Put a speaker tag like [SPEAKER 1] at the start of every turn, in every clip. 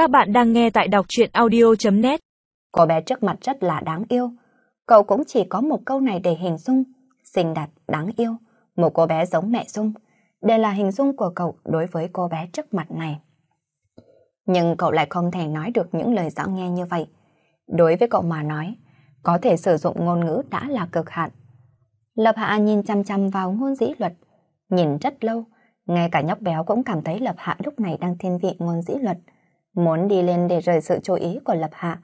[SPEAKER 1] Các bạn đang nghe tại đọc truyện audio.net
[SPEAKER 2] Cô bé trước mặt rất là đáng yêu. Cậu cũng chỉ có một câu này để hình dung. Xinh đẹp, đáng yêu. Một cô bé giống mẹ Dung. Đây là hình dung của cậu đối với cô bé trước mặt này. Nhưng cậu lại không thể nói được những lời rõ nghe như vậy. Đối với cậu mà nói, có thể sử dụng ngôn ngữ đã là cực hạn. Lập Hạ nhìn chăm chăm vào ngôn dĩ luật, nhìn rất lâu, ngay cả nhóc béo cũng cảm thấy Lập Hạ lúc này đang thiên vị ngôn dĩ luật, muốn đi lên để rời sự chú ý của Lập Hạ.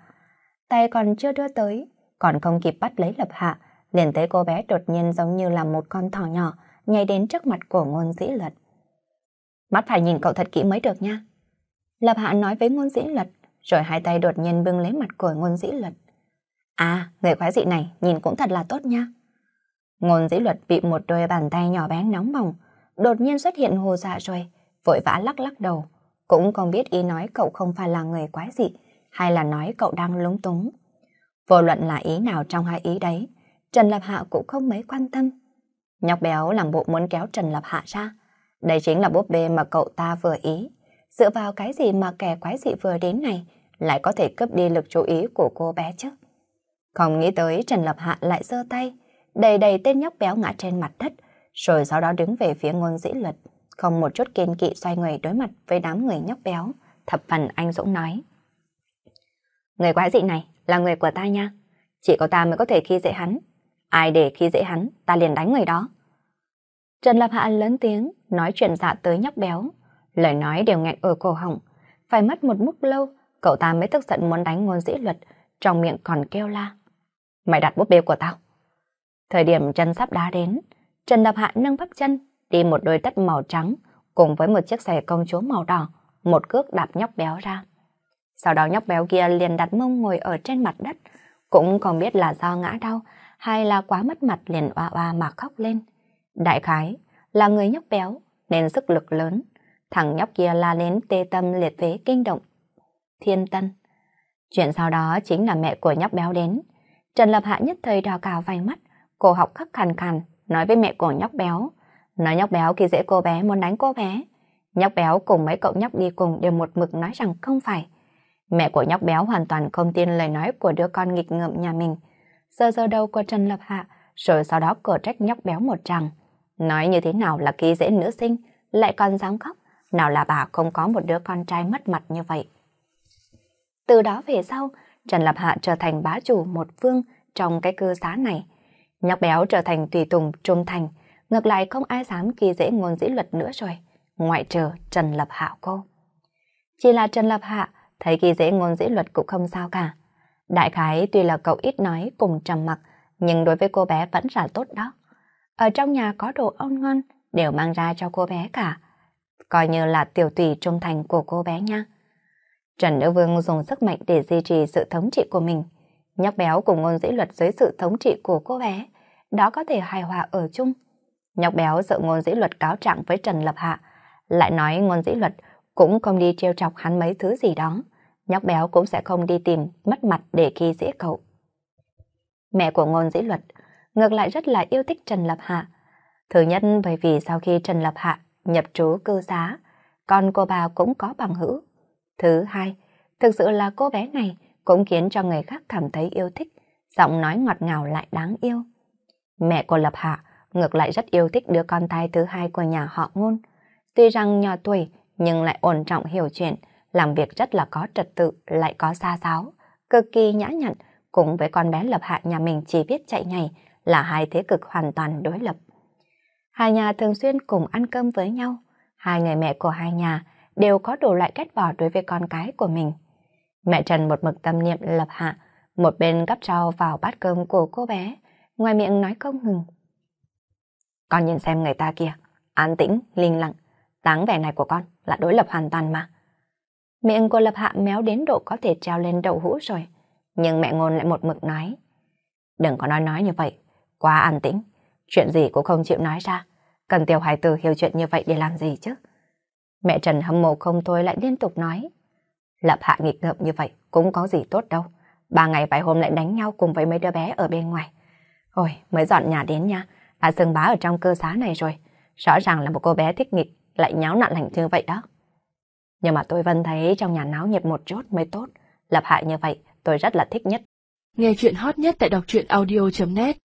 [SPEAKER 2] Tay còn chưa đưa tới, còn không kịp bắt lấy Lập Hạ, liền thấy cô bé đột nhiên giống như là một con thỏ nhỏ nhảy đến trước mặt của ngôn dĩ luật. Mắt phải nhìn cậu thật kỹ mới được nha. Lập Hạ nói với ngôn dĩ luật, rồi hai tay đột nhiên bưng lấy mặt của ngôn dĩ luật. À, người khoái dị này nhìn cũng thật là tốt nha. Ngôn dĩ luật bị một đôi bàn tay nhỏ bé nóng bỏng, đột nhiên xuất hiện hồ dạ rồi, vội vã lắc lắc đầu. Cũng không biết ý nói cậu không phải là người quái dị, hay là nói cậu đang lúng túng. Vô luận là ý nào trong hai ý đấy, Trần Lập Hạ cũng không mấy quan tâm. Nhóc béo làm bộ muốn kéo Trần Lập Hạ ra. Đây chính là búp bê mà cậu ta vừa ý. Dựa vào cái gì mà kẻ quái dị vừa đến này lại có thể cướp đi lực chú ý của cô bé chứ? Không nghĩ tới Trần Lập Hạ lại giơ tay, đầy đầy tên nhóc béo ngã trên mặt đất, rồi sau đó đứng về phía ngôn dĩ luật, không một chút kiên kỵ xoay người đối mặt với đám người nhóc béo, thập phần anh Dũng nói. Người quái dị này là người của ta nha, chỉ có ta mới có thể khi dễ hắn, ai để khi dễ hắn, ta liền đánh người đó. Trần Lập Hạ lớn tiếng, nói chuyện dạ tới nhóc béo, lời nói đều nghẹn ở cổ họng, phải mất một lúc lâu, cậu ta mới tức giận muốn đánh ngôn dĩ luật, trong miệng còn kêu la. Mày đặt búp bê của tao. Thời điểm chân sắp đá đến, Trần Lập Hạ nâng bắp chân, đi một đôi tất màu trắng, cùng với một chiếc giày công chúa màu đỏ, một cước đạp nhóc béo ra. Sau đó nhóc béo kia liền đặt mông ngồi ở trên mặt đất, cũng không biết là do ngã đau hay là quá mất mặt liền oa oa mà khóc lên. Đại khái là người nhóc béo nên sức lực lớn, thằng nhóc kia la lên tê tâm liệt phế kinh động. Thiên tân. Chuyện sau đó chính là mẹ của nhóc béo đến. Trần Lập Hạ nhất thời đỏ cào vài mắt, cổ học khắc khàn khàn, nói với mẹ của nhóc béo. Nói nhóc béo khi dễ cô bé muốn đánh cô bé. Nhóc béo cùng mấy cậu nhóc đi cùng đều một mực nói rằng không phải. Mẹ của nhóc béo hoàn toàn không tin lời nói của đứa con nghịch ngợm nhà mình. Giờ giờ đầu của Trần Lập Hạ, rồi sau đó cờ trách nhóc béo một tràng. Nói như thế nào là khi dễ nữ sinh, lại còn dám khóc, nào là bà không có một đứa con trai mất mặt như vậy. Từ đó về sau, Trần Lập Hạ trở thành bá chủ một phương trong cái cư xá này. Nhóc béo trở thành tùy tùng trung thành, ngược lại không ai dám kỳ dễ ngôn dĩ luật nữa rồi, ngoại trừ Trần Lập Hạ cô. Chỉ là Trần Lập Hạ thấy kỳ dễ ngôn dĩ luật cũng không sao cả. Đại khái tuy là cậu ít nói cùng trầm mặc, nhưng đối với cô bé vẫn là tốt đó. Ở trong nhà có đồ ăn ngon đều mang ra cho cô bé cả. Coi như là tiểu tùy trung thành của cô bé nha. Trần Nữ Vương dùng sức mạnh để duy trì sự thống trị của mình. Nhóc béo cùng ngôn dĩ luật dưới sự thống trị của cô bé, đó có thể hài hòa ở chung. Nhóc béo sợ ngôn dĩ luật cáo trạng với Trần Lập Hạ, lại nói ngôn dĩ luật cũng không đi trêu chọc hắn mấy thứ gì đó. Nhóc béo cũng sẽ không đi tìm mất mặt để khi dễ cậu. Mẹ của ngôn dĩ luật ngược lại rất là yêu thích Trần Lập Hạ. Thứ nhất bởi vì sau khi Trần Lập Hạ nhập trú cư xá con cô bà cũng có bằng hữu. Thứ hai, thực sự là cô bé này cũng khiến cho người khác cảm thấy yêu thích, giọng nói ngọt ngào lại đáng yêu. Mẹ của Lập Hạ ngược lại rất yêu thích đứa con trai thứ hai của nhà họ ngôn. Tuy rằng nhỏ tuổi nhưng lại ổn trọng hiểu chuyện, làm việc rất là có trật tự, lại có xa giáo, cực kỳ nhã nhặn, cùng với con bé Lập Hạ nhà mình chỉ biết chạy nhảy là hai thế cực hoàn toàn đối lập. Hai nhà thường xuyên cùng ăn cơm với nhau, hai người mẹ của hai nhà đều có đủ loại kết bỏ đối với con cái của mình. Mẹ Trần một mực tâm niệm lập hạ, một bên gắp rau vào bát cơm của cô bé, ngoài miệng nói không ngừng. Con nhìn xem người ta kia, an tĩnh, linh lặng, dáng vẻ này của con là đối lập hoàn toàn mà. Miệng của lập hạ méo đến độ có thể treo lên đầu hũ rồi, nhưng mẹ ngôn lại một mực nói. Đừng có nói nói như vậy, quá an tĩnh, chuyện gì cũng không chịu nói ra, cần tiểu hài tử hiểu chuyện như vậy để làm gì chứ. Mẹ Trần hâm mộ không thôi lại liên tục nói. Lập hạ nghịch ngợm như vậy cũng có gì tốt đâu. Ba ngày vài hôm lại đánh nhau cùng với mấy đứa bé ở bên ngoài. Ôi, mới dọn nhà đến nha. Đã sừng bá ở trong cơ xá này rồi. Rõ ràng là một cô bé thích nghịch, lại nháo nặn lành như vậy đó. Nhưng mà tôi vẫn thấy trong nhà náo nhiệt một chút mới tốt. Lập hại như vậy, tôi rất là thích nhất.
[SPEAKER 1] Nghe chuyện hot nhất tại đọc truyện audio.net